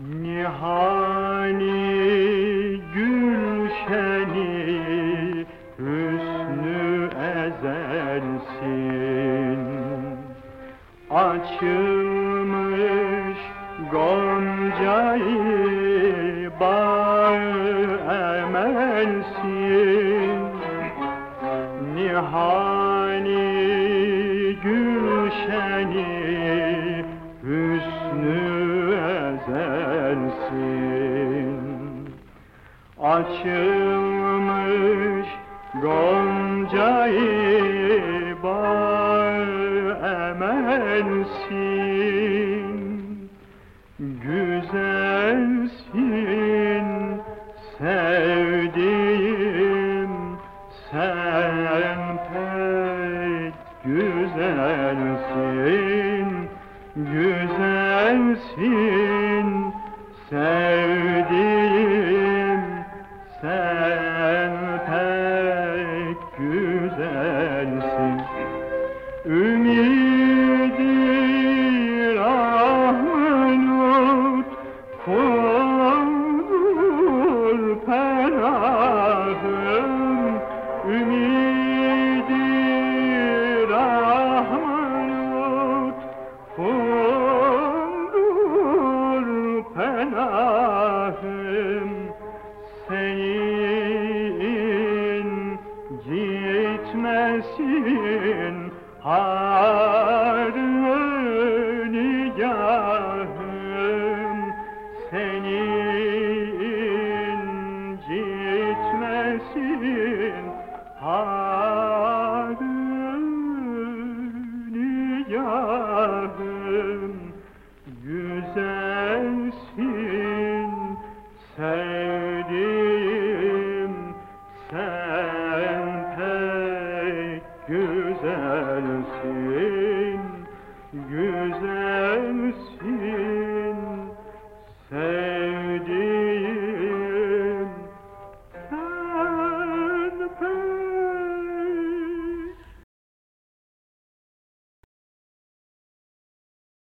Nihani gülşeni hüsnü ezelsin Açılmış goncayı bağ emelsin Nihani gülşeni Açılmış goncayı bağ emelsin Güzelsin sevdiğim sen pek güzelsin. Güzelsin sen pek güzelsin. Ümidi rahmet olur perahım. Ümidi rahmet olur penahım Senin gitmesin. Harı nigahım Senin gitmesin. Harı nigahım güzelsin, güzelsin.